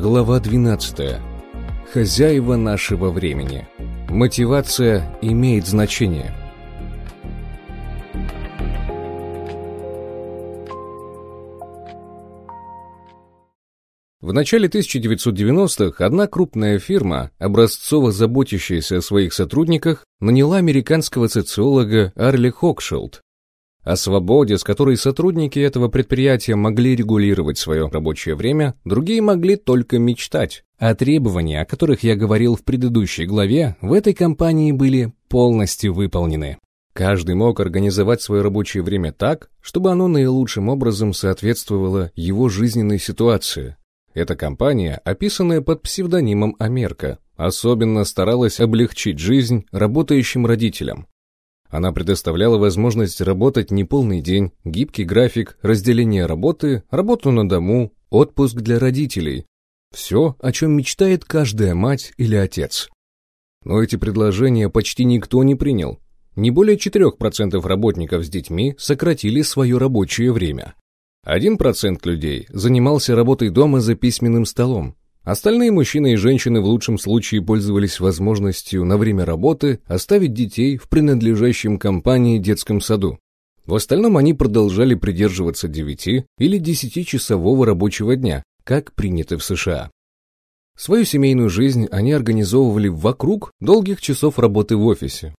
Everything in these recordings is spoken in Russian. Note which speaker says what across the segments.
Speaker 1: Глава 12. Хозяева нашего времени. Мотивация имеет значение. В начале 1990-х одна крупная фирма, образцово заботящаяся о своих сотрудниках, наняла американского социолога Арли Хокшилд о свободе, с которой сотрудники этого предприятия могли регулировать свое рабочее время, другие могли только мечтать. А требования, о которых я говорил в предыдущей главе, в этой компании были полностью выполнены. Каждый мог организовать свое рабочее время так, чтобы оно наилучшим образом соответствовало его жизненной ситуации. Эта компания, описанная под псевдонимом Америка, особенно старалась облегчить жизнь работающим родителям. Она предоставляла возможность работать неполный день, гибкий график, разделение работы, работу на дому, отпуск для родителей. Все, о чем мечтает каждая мать или отец. Но эти предложения почти никто не принял. Не более 4% работников с детьми сократили свое рабочее время. 1% людей занимался работой дома за письменным столом, Остальные мужчины и женщины в лучшем случае пользовались возможностью на время работы оставить детей в принадлежащем компании детском саду. В остальном они продолжали придерживаться 9 или 10-часового рабочего дня, как принято в США. Свою семейную жизнь они организовывали вокруг долгих часов работы в офисе.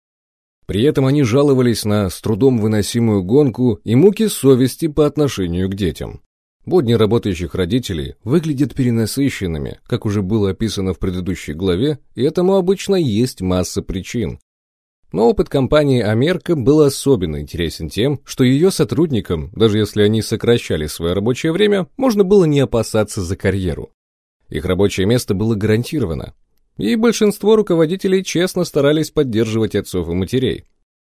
Speaker 1: При этом они жаловались на с трудом выносимую гонку и муки совести по отношению к детям. Будни работающих родителей выглядят перенасыщенными, как уже было описано в предыдущей главе, и этому обычно есть масса причин. Но опыт компании «Америка» был особенно интересен тем, что ее сотрудникам, даже если они сокращали свое рабочее время, можно было не опасаться за карьеру. Их рабочее место было гарантировано. И большинство руководителей честно старались поддерживать отцов и матерей.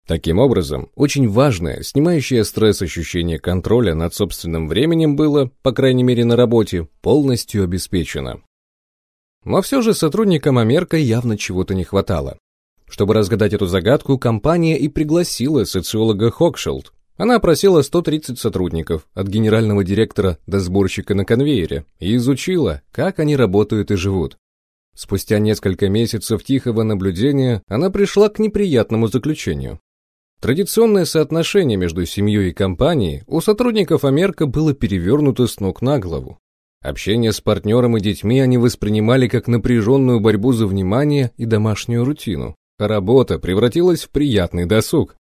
Speaker 1: Таким образом, очень важное, снимающее стресс ощущение контроля над собственным временем было, по крайней мере на работе, полностью обеспечено. Но все же сотрудникам Америка явно чего-то не хватало. Чтобы разгадать эту загадку, компания и пригласила социолога Хокшилд. Она опросила 130 сотрудников, от генерального директора до сборщика на конвейере, и изучила, как они работают и живут. Спустя несколько месяцев тихого наблюдения она пришла к неприятному заключению. Традиционное соотношение между семьей и компанией у сотрудников Америка было перевернуто с ног на голову. Общение с партнером и детьми они воспринимали как напряженную борьбу за внимание и домашнюю рутину, а работа превратилась в приятный досуг.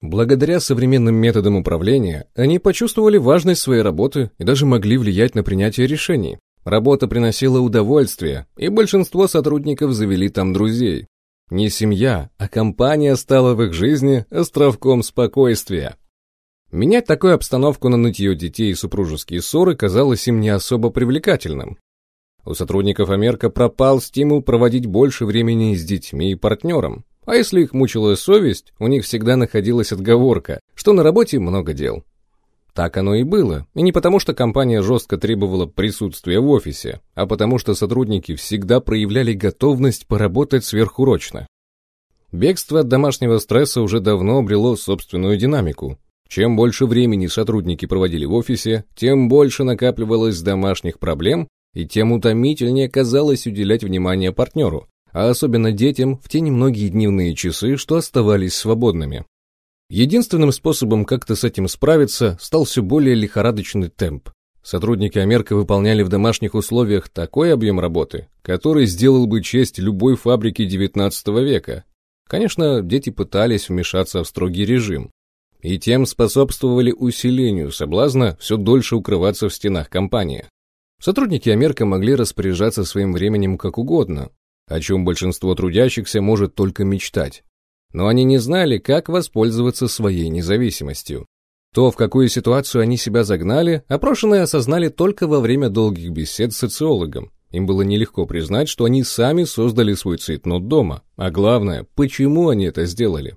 Speaker 1: Благодаря современным методам управления они почувствовали важность своей работы и даже могли влиять на принятие решений. Работа приносила удовольствие, и большинство сотрудников завели там друзей. Не семья, а компания стала в их жизни островком спокойствия. Менять такую обстановку на нытье детей и супружеские ссоры казалось им не особо привлекательным. У сотрудников Америка пропал стимул проводить больше времени с детьми и партнером. А если их мучила совесть, у них всегда находилась отговорка, что на работе много дел. Так оно и было, и не потому, что компания жестко требовала присутствия в офисе, а потому что сотрудники всегда проявляли готовность поработать сверхурочно. Бегство от домашнего стресса уже давно обрело собственную динамику. Чем больше времени сотрудники проводили в офисе, тем больше накапливалось домашних проблем, и тем утомительнее казалось уделять внимание партнеру, а особенно детям в те немногие дневные часы, что оставались свободными. Единственным способом как-то с этим справиться стал все более лихорадочный темп. Сотрудники Америка выполняли в домашних условиях такой объем работы, который сделал бы честь любой фабрике XIX века. Конечно, дети пытались вмешаться в строгий режим, и тем способствовали усилению соблазна все дольше укрываться в стенах компании. Сотрудники Америка могли распоряжаться своим временем как угодно, о чем большинство трудящихся может только мечтать но они не знали, как воспользоваться своей независимостью. То, в какую ситуацию они себя загнали, опрошенные осознали только во время долгих бесед с социологом. Им было нелегко признать, что они сами создали свой цейтнот дома, а главное, почему они это сделали.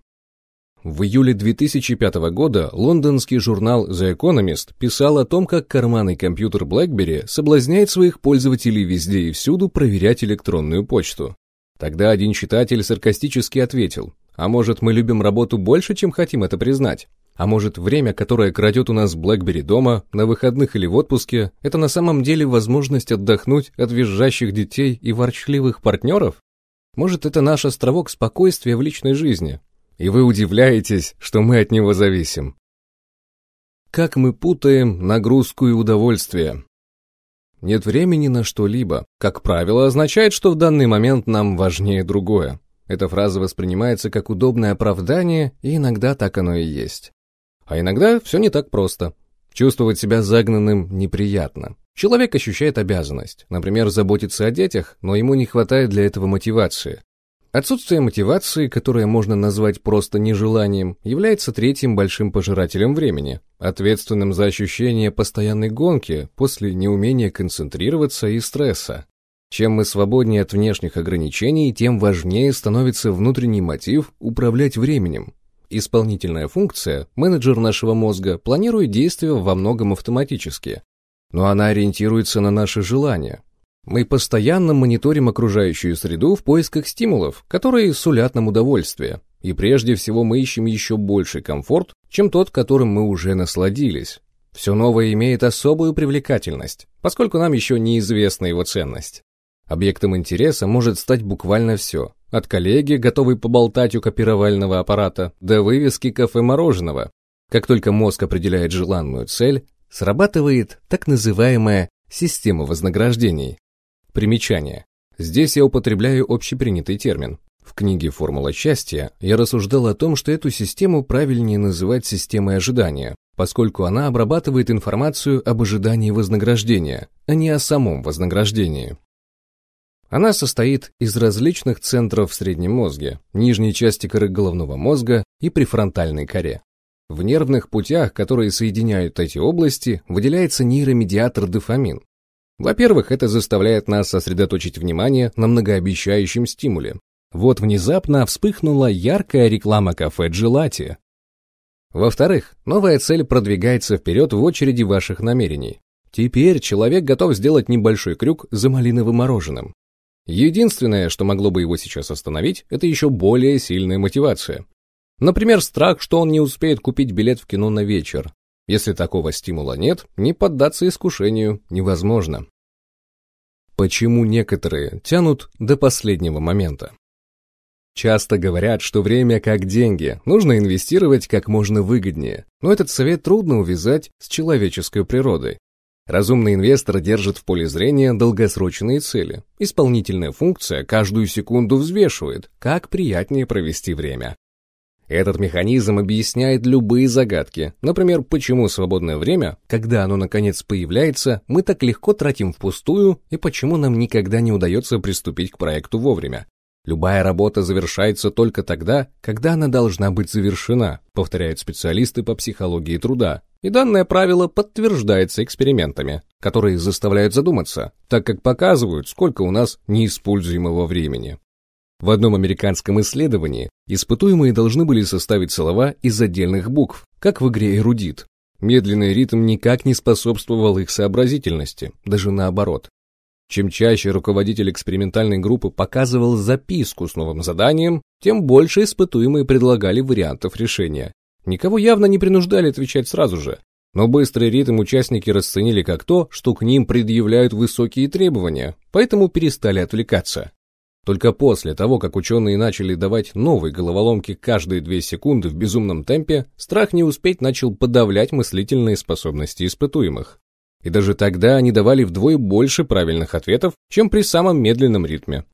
Speaker 1: В июле 2005 года лондонский журнал The Economist писал о том, как карманный компьютер BlackBerry соблазняет своих пользователей везде и всюду проверять электронную почту. Тогда один читатель саркастически ответил, а может, мы любим работу больше, чем хотим это признать? А может, время, которое крадет у нас Блэкбери дома, на выходных или в отпуске, это на самом деле возможность отдохнуть от визжащих детей и ворчливых партнеров? Может, это наш островок спокойствия в личной жизни? И вы удивляетесь, что мы от него зависим. Как мы путаем нагрузку и удовольствие? Нет времени на что-либо, как правило, означает, что в данный момент нам важнее другое. Эта фраза воспринимается как удобное оправдание, и иногда так оно и есть. А иногда все не так просто. Чувствовать себя загнанным неприятно. Человек ощущает обязанность, например, заботиться о детях, но ему не хватает для этого мотивации. Отсутствие мотивации, которое можно назвать просто нежеланием, является третьим большим пожирателем времени, ответственным за ощущение постоянной гонки после неумения концентрироваться и стресса. Чем мы свободнее от внешних ограничений, тем важнее становится внутренний мотив управлять временем, Исполнительная функция, менеджер нашего мозга, планирует действия во многом автоматически, но она ориентируется на наши желания. Мы постоянно мониторим окружающую среду в поисках стимулов, которые сулят нам удовольствие, и прежде всего мы ищем еще больший комфорт, чем тот, которым мы уже насладились. Все новое имеет особую привлекательность, поскольку нам еще неизвестна его ценность. Объектом интереса может стать буквально все, от коллеги, готовой поболтать у копировального аппарата, до вывески кафе-мороженого. Как только мозг определяет желанную цель, срабатывает так называемая система вознаграждений. Примечание. Здесь я употребляю общепринятый термин. В книге «Формула счастья» я рассуждал о том, что эту систему правильнее называть системой ожидания, поскольку она обрабатывает информацию об ожидании вознаграждения, а не о самом вознаграждении. Она состоит из различных центров в среднем мозге, нижней части коры головного мозга и префронтальной коре. В нервных путях, которые соединяют эти области, выделяется нейромедиатор дофамин. Во-первых, это заставляет нас сосредоточить внимание на многообещающем стимуле. Вот внезапно вспыхнула яркая реклама кафе «Джелати». Во-вторых, новая цель продвигается вперед в очереди ваших намерений. Теперь человек готов сделать небольшой крюк за малиновым мороженым. Единственное, что могло бы его сейчас остановить, это еще более сильная мотивация. Например, страх, что он не успеет купить билет в кино на вечер. Если такого стимула нет, не поддаться искушению невозможно. Почему некоторые тянут до последнего момента? Часто говорят, что время как деньги, нужно инвестировать как можно выгоднее, но этот совет трудно увязать с человеческой природой. Разумный инвестор держит в поле зрения долгосрочные цели. Исполнительная функция каждую секунду взвешивает, как приятнее провести время. Этот механизм объясняет любые загадки. Например, почему свободное время, когда оно наконец появляется, мы так легко тратим впустую и почему нам никогда не удается приступить к проекту вовремя. Любая работа завершается только тогда, когда она должна быть завершена, повторяют специалисты по психологии труда. И данное правило подтверждается экспериментами, которые заставляют задуматься, так как показывают, сколько у нас неиспользуемого времени. В одном американском исследовании испытуемые должны были составить слова из отдельных букв, как в игре «Эрудит». Медленный ритм никак не способствовал их сообразительности, даже наоборот. Чем чаще руководитель экспериментальной группы показывал записку с новым заданием, тем больше испытуемые предлагали вариантов решения. Никого явно не принуждали отвечать сразу же, но быстрый ритм участники расценили как то, что к ним предъявляют высокие требования, поэтому перестали отвлекаться. Только после того, как ученые начали давать новые головоломки каждые две секунды в безумном темпе, страх не успеть начал подавлять мыслительные способности испытуемых. И даже тогда они давали вдвое больше правильных ответов, чем при самом медленном ритме.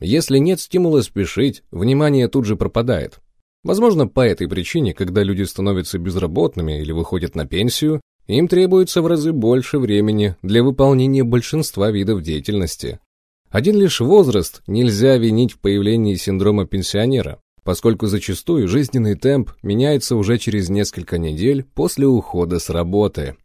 Speaker 1: Если нет стимула спешить, внимание тут же пропадает. Возможно, по этой причине, когда люди становятся безработными или выходят на пенсию, им требуется в разы больше времени для выполнения большинства видов деятельности. Один лишь возраст нельзя винить в появлении синдрома пенсионера, поскольку зачастую жизненный темп меняется уже через несколько недель после ухода с работы.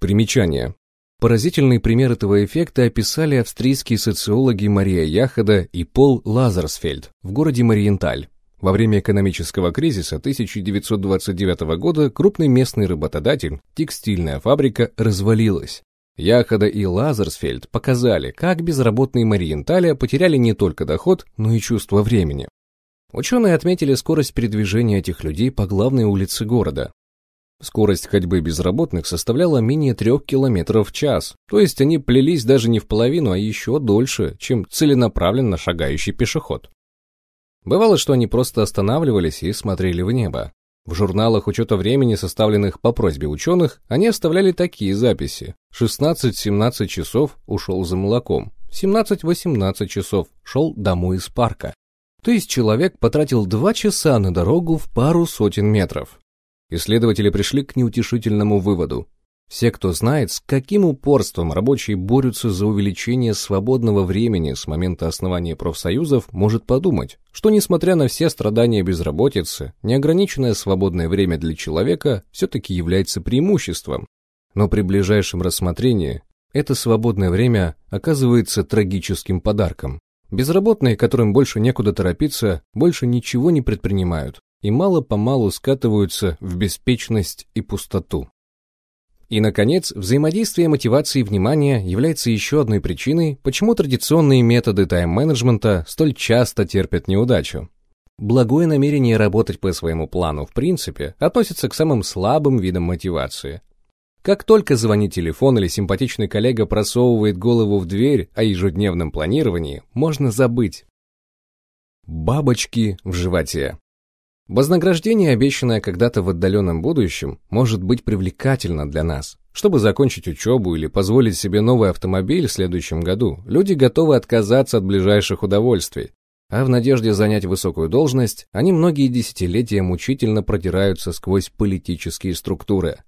Speaker 1: Примечание. Поразительный пример этого эффекта описали австрийские социологи Мария Яхода и Пол Лазерсфельд в городе Мариенталь. Во время экономического кризиса 1929 года крупный местный работодатель, текстильная фабрика, развалилась. Яхода и Лазерсфельд показали, как безработные Мариенталя потеряли не только доход, но и чувство времени. Ученые отметили скорость передвижения этих людей по главной улице города, Скорость ходьбы безработных составляла менее трех километров в час, то есть они плелись даже не в половину, а еще дольше, чем целенаправленно шагающий пешеход. Бывало, что они просто останавливались и смотрели в небо. В журналах учета времени, составленных по просьбе ученых, они оставляли такие записи. 16-17 часов ушел за молоком, 17-18 часов шел домой из парка. То есть человек потратил 2 часа на дорогу в пару сотен метров. Исследователи пришли к неутешительному выводу. Все, кто знает, с каким упорством рабочие борются за увеличение свободного времени с момента основания профсоюзов, может подумать, что несмотря на все страдания безработицы, неограниченное свободное время для человека все-таки является преимуществом. Но при ближайшем рассмотрении это свободное время оказывается трагическим подарком. Безработные, которым больше некуда торопиться, больше ничего не предпринимают, и мало-помалу скатываются в беспечность и пустоту. И, наконец, взаимодействие мотивации и внимания является еще одной причиной, почему традиционные методы тайм-менеджмента столь часто терпят неудачу. Благое намерение работать по своему плану в принципе относится к самым слабым видам мотивации. Как только звонит телефон или симпатичный коллега просовывает голову в дверь о ежедневном планировании, можно забыть. Бабочки в животе. Вознаграждение, обещанное когда-то в отдаленном будущем, может быть привлекательно для нас. Чтобы закончить учебу или позволить себе новый автомобиль в следующем году, люди готовы отказаться от ближайших удовольствий. А в надежде занять высокую должность, они многие десятилетия мучительно продираются сквозь политические структуры.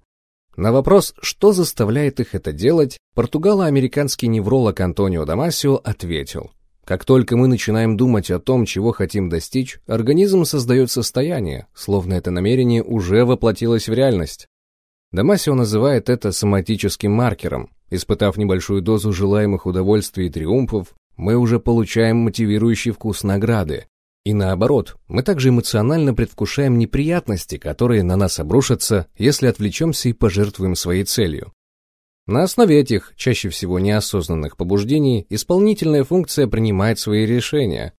Speaker 1: На вопрос, что заставляет их это делать, португало-американский невролог Антонио Дамасио ответил – как только мы начинаем думать о том, чего хотим достичь, организм создает состояние, словно это намерение уже воплотилось в реальность. Дамасио называет это соматическим маркером. Испытав небольшую дозу желаемых удовольствий и триумфов, мы уже получаем мотивирующий вкус награды. И наоборот, мы также эмоционально предвкушаем неприятности, которые на нас обрушатся, если отвлечемся и пожертвуем своей целью. На основе этих, чаще всего неосознанных побуждений, исполнительная функция принимает свои решения.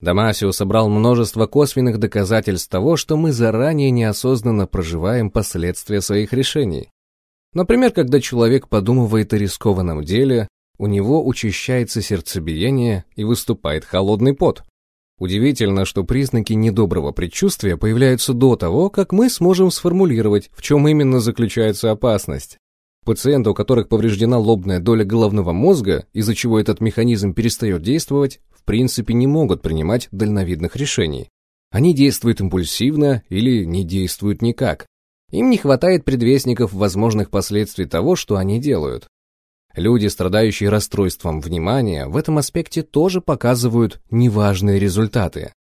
Speaker 1: Дамасио собрал множество косвенных доказательств того, что мы заранее неосознанно проживаем последствия своих решений. Например, когда человек подумывает о рискованном деле, у него учащается сердцебиение и выступает холодный пот. Удивительно, что признаки недоброго предчувствия появляются до того, как мы сможем сформулировать, в чем именно заключается опасность. Пациенты, у которых повреждена лобная доля головного мозга, из-за чего этот механизм перестает действовать, в принципе не могут принимать дальновидных решений. Они действуют импульсивно или не действуют никак. Им не хватает предвестников возможных последствий того, что они делают. Люди, страдающие расстройством внимания, в этом аспекте тоже показывают неважные результаты.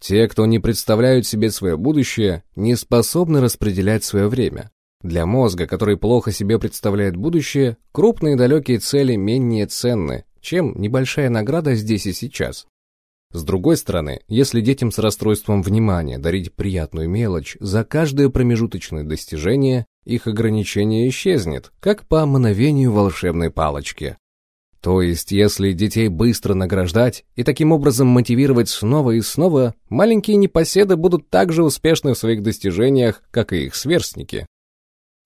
Speaker 1: Те, кто не представляют себе свое будущее, не способны распределять свое время. Для мозга, который плохо себе представляет будущее, крупные далекие цели менее ценны, чем небольшая награда здесь и сейчас. С другой стороны, если детям с расстройством внимания дарить приятную мелочь за каждое промежуточное достижение, их ограничение исчезнет, как по мановению волшебной палочки. То есть, если детей быстро награждать и таким образом мотивировать снова и снова, маленькие непоседы будут так же успешны в своих достижениях, как и их сверстники.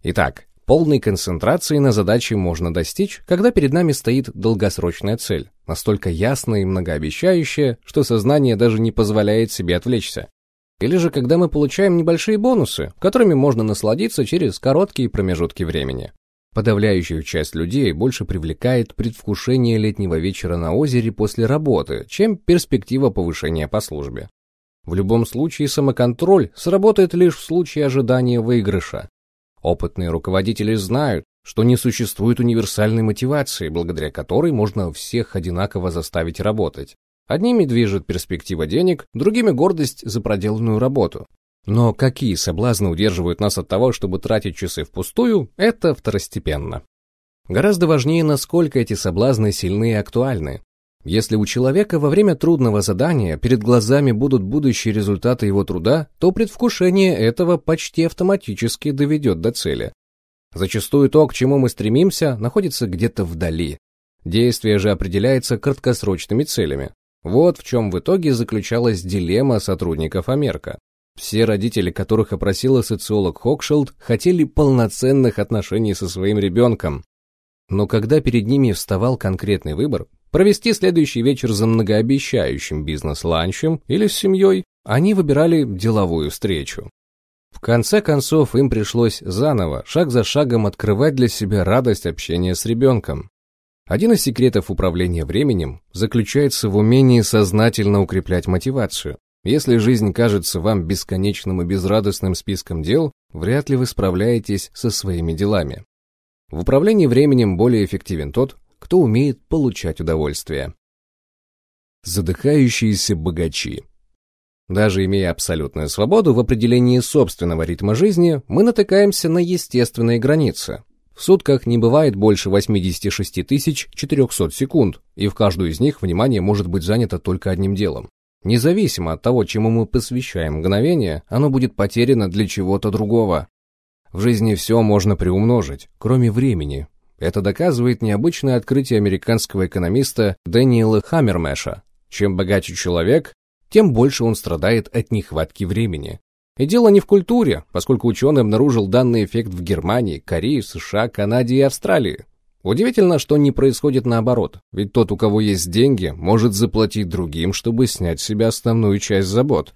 Speaker 1: Итак, полной концентрации на задаче можно достичь, когда перед нами стоит долгосрочная цель, настолько ясная и многообещающая, что сознание даже не позволяет себе отвлечься. Или же когда мы получаем небольшие бонусы, которыми можно насладиться через короткие промежутки времени. Подавляющую часть людей больше привлекает предвкушение летнего вечера на озере после работы, чем перспектива повышения по службе. В любом случае самоконтроль сработает лишь в случае ожидания выигрыша, Опытные руководители знают, что не существует универсальной мотивации, благодаря которой можно всех одинаково заставить работать. Одними движет перспектива денег, другими гордость за проделанную работу. Но какие соблазны удерживают нас от того, чтобы тратить часы впустую, это второстепенно. Гораздо важнее, насколько эти соблазны сильны и актуальны. Если у человека во время трудного задания перед глазами будут будущие результаты его труда, то предвкушение этого почти автоматически доведет до цели. Зачастую то, к чему мы стремимся, находится где-то вдали. Действие же определяется краткосрочными целями. Вот в чем в итоге заключалась дилемма сотрудников Америка. Все родители, которых опросила социолог Хокшилд, хотели полноценных отношений со своим ребенком. Но когда перед ними вставал конкретный выбор, провести следующий вечер за многообещающим бизнес-ланчем или с семьей, они выбирали деловую встречу. В конце концов, им пришлось заново, шаг за шагом открывать для себя радость общения с ребенком. Один из секретов управления временем заключается в умении сознательно укреплять мотивацию. Если жизнь кажется вам бесконечным и безрадостным списком дел, вряд ли вы справляетесь со своими делами. В управлении временем более эффективен тот, кто умеет получать удовольствие. Задыхающиеся богачи даже имея абсолютную свободу в определении собственного ритма жизни, мы натыкаемся на естественные границы. В сутках не бывает больше 86 400 секунд, и в каждую из них внимание может быть занято только одним делом. Независимо от того, чему мы посвящаем мгновение, оно будет потеряно для чего-то другого. В жизни все можно приумножить, кроме времени. Это доказывает необычное открытие американского экономиста Дэниела Хаммермеша. Чем богаче человек, тем больше он страдает от нехватки времени. И дело не в культуре, поскольку ученый обнаружил данный эффект в Германии, Корее, США, Канаде и Австралии. Удивительно, что не происходит наоборот, ведь тот, у кого есть деньги, может заплатить другим, чтобы снять с себя основную часть забот.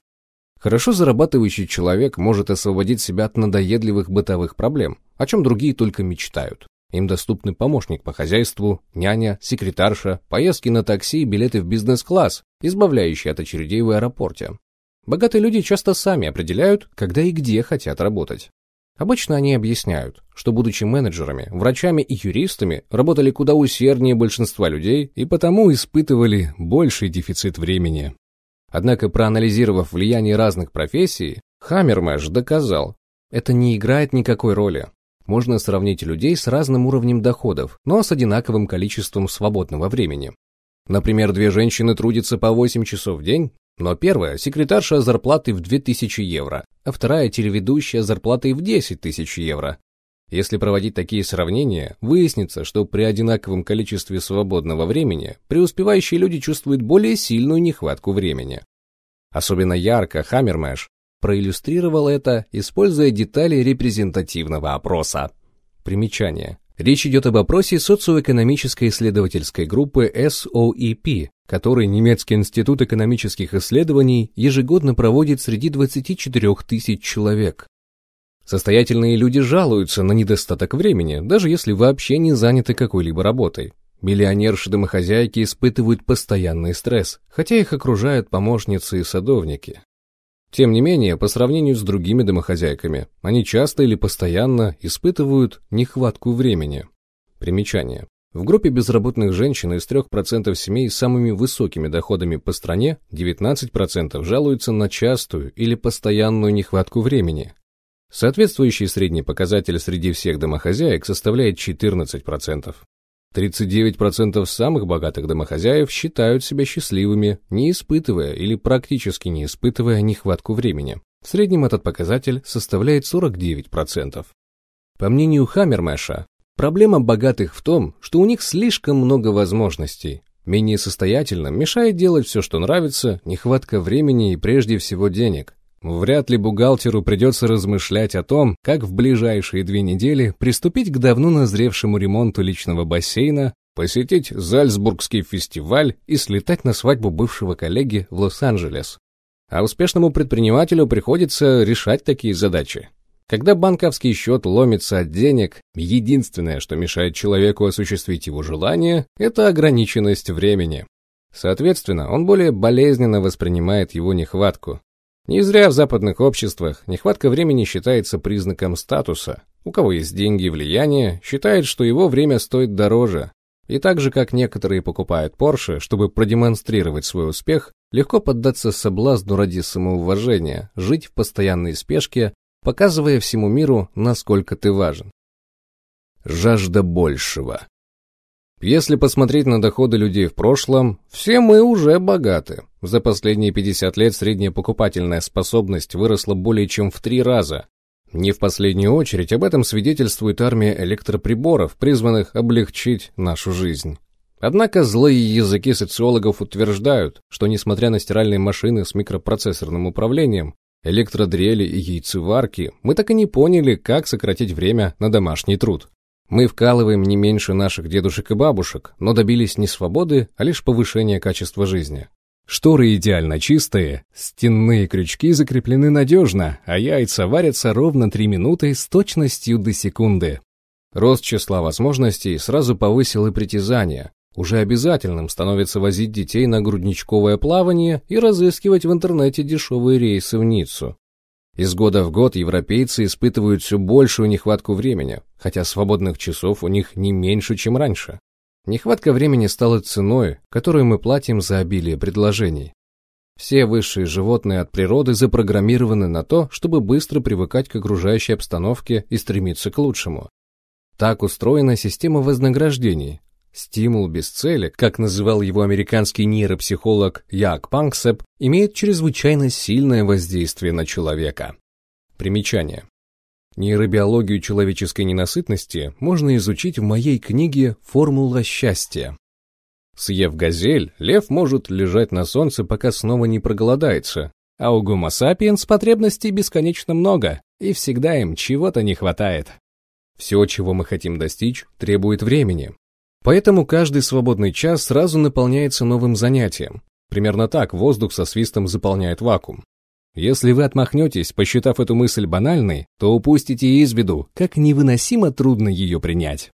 Speaker 1: Хорошо зарабатывающий человек может освободить себя от надоедливых бытовых проблем, о чем другие только мечтают. Им доступны помощник по хозяйству, няня, секретарша, поездки на такси и билеты в бизнес-класс, избавляющие от очередей в аэропорте. Богатые люди часто сами определяют, когда и где хотят работать. Обычно они объясняют, что, будучи менеджерами, врачами и юристами, работали куда усерднее большинства людей и потому испытывали больший дефицит времени. Однако, проанализировав влияние разных профессий, Хаммермэш доказал, это не играет никакой роли можно сравнить людей с разным уровнем доходов, но с одинаковым количеством свободного времени. Например, две женщины трудятся по 8 часов в день, но первая – секретарша зарплатой в 2000 евро, а вторая – телеведущая зарплатой в 10 тысяч евро. Если проводить такие сравнения, выяснится, что при одинаковом количестве свободного времени преуспевающие люди чувствуют более сильную нехватку времени. Особенно ярко Хаммермэш проиллюстрировал это, используя детали репрезентативного опроса. Примечание. Речь идет об опросе социоэкономической исследовательской группы SOEP, который Немецкий институт экономических исследований ежегодно проводит среди 24 тысяч человек. Состоятельные люди жалуются на недостаток времени, даже если вообще не заняты какой-либо работой. Миллионерши-домохозяйки испытывают постоянный стресс, хотя их окружают помощницы и садовники. Тем не менее, по сравнению с другими домохозяйками, они часто или постоянно испытывают нехватку времени. Примечание. В группе безработных женщин из 3% семей с самыми высокими доходами по стране 19% жалуются на частую или постоянную нехватку времени. Соответствующий средний показатель среди всех домохозяек составляет 14%. 39% самых богатых домохозяев считают себя счастливыми, не испытывая или практически не испытывая нехватку времени. В среднем этот показатель составляет 49%. По мнению Хаммермеша, проблема богатых в том, что у них слишком много возможностей. Менее состоятельным мешает делать все, что нравится, нехватка времени и прежде всего денег. Вряд ли бухгалтеру придется размышлять о том, как в ближайшие две недели приступить к давно назревшему ремонту личного бассейна, посетить Зальцбургский фестиваль и слетать на свадьбу бывшего коллеги в Лос-Анджелес. А успешному предпринимателю приходится решать такие задачи. Когда банковский счет ломится от денег, единственное, что мешает человеку осуществить его желание, это ограниченность времени. Соответственно, он более болезненно воспринимает его нехватку, не зря в западных обществах нехватка времени считается признаком статуса. У кого есть деньги и влияние, считает, что его время стоит дороже. И так же, как некоторые покупают Porsche, чтобы продемонстрировать свой успех, легко поддаться соблазну ради самоуважения, жить в постоянной спешке, показывая всему миру, насколько ты важен. Жажда большего. Если посмотреть на доходы людей в прошлом, все мы уже богаты. За последние 50 лет средняя покупательная способность выросла более чем в три раза. Не в последнюю очередь об этом свидетельствует армия электроприборов, призванных облегчить нашу жизнь. Однако злые языки социологов утверждают, что несмотря на стиральные машины с микропроцессорным управлением, электродрели и яйцеварки, мы так и не поняли, как сократить время на домашний труд. Мы вкалываем не меньше наших дедушек и бабушек, но добились не свободы, а лишь повышения качества жизни. Шторы идеально чистые, стенные крючки закреплены надежно, а яйца варятся ровно 3 минуты с точностью до секунды. Рост числа возможностей сразу повысил и притязание. Уже обязательным становится возить детей на грудничковое плавание и разыскивать в интернете дешевые рейсы в Ниццу. Из года в год европейцы испытывают все большую нехватку времени, хотя свободных часов у них не меньше, чем раньше. Нехватка времени стала ценой, которую мы платим за обилие предложений. Все высшие животные от природы запрограммированы на то, чтобы быстро привыкать к окружающей обстановке и стремиться к лучшему. Так устроена система вознаграждений. Стимул без цели, как называл его американский нейропсихолог Як Панксеп, имеет чрезвычайно сильное воздействие на человека. Примечание. Нейробиологию человеческой ненасытности можно изучить в моей книге «Формула счастья». Съев газель, лев может лежать на солнце, пока снова не проголодается, а у гомо сапиенс потребностей бесконечно много, и всегда им чего-то не хватает. Все, чего мы хотим достичь, требует времени. Поэтому каждый свободный час сразу наполняется новым занятием. Примерно так воздух со свистом заполняет вакуум. Если вы отмахнетесь, посчитав эту мысль банальной, то упустите из виду, как невыносимо трудно ее принять.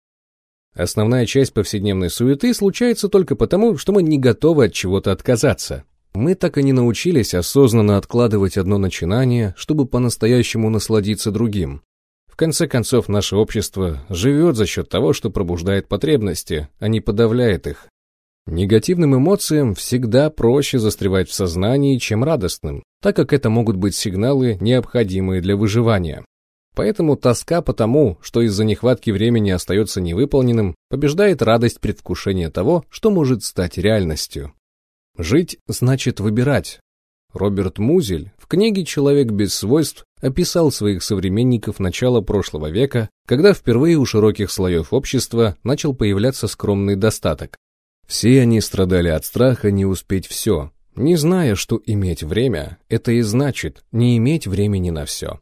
Speaker 1: Основная часть повседневной суеты случается только потому, что мы не готовы от чего-то отказаться. Мы так и не научились осознанно откладывать одно начинание, чтобы по-настоящему насладиться другим. Конце концов, наше общество живет за счет того, что пробуждает потребности, а не подавляет их. Негативным эмоциям всегда проще застревать в сознании, чем радостным, так как это могут быть сигналы, необходимые для выживания. Поэтому тоска по тому, что из-за нехватки времени остается невыполненным, побеждает радость предвкушения того, что может стать реальностью. Жить значит выбирать. Роберт Музель в книге «Человек без свойств» описал своих современников начала прошлого века, когда впервые у широких слоев общества начал появляться скромный достаток. Все они страдали от страха не успеть все, не зная, что иметь время, это и значит не иметь времени на все.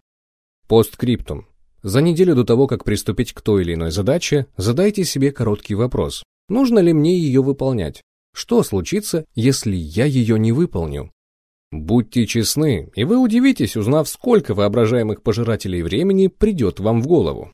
Speaker 1: Посткриптум. За неделю до того, как приступить к той или иной задаче, задайте себе короткий вопрос. Нужно ли мне ее выполнять? Что случится, если я ее не выполню? Будьте честны, и вы удивитесь, узнав, сколько воображаемых пожирателей времени придет вам в голову.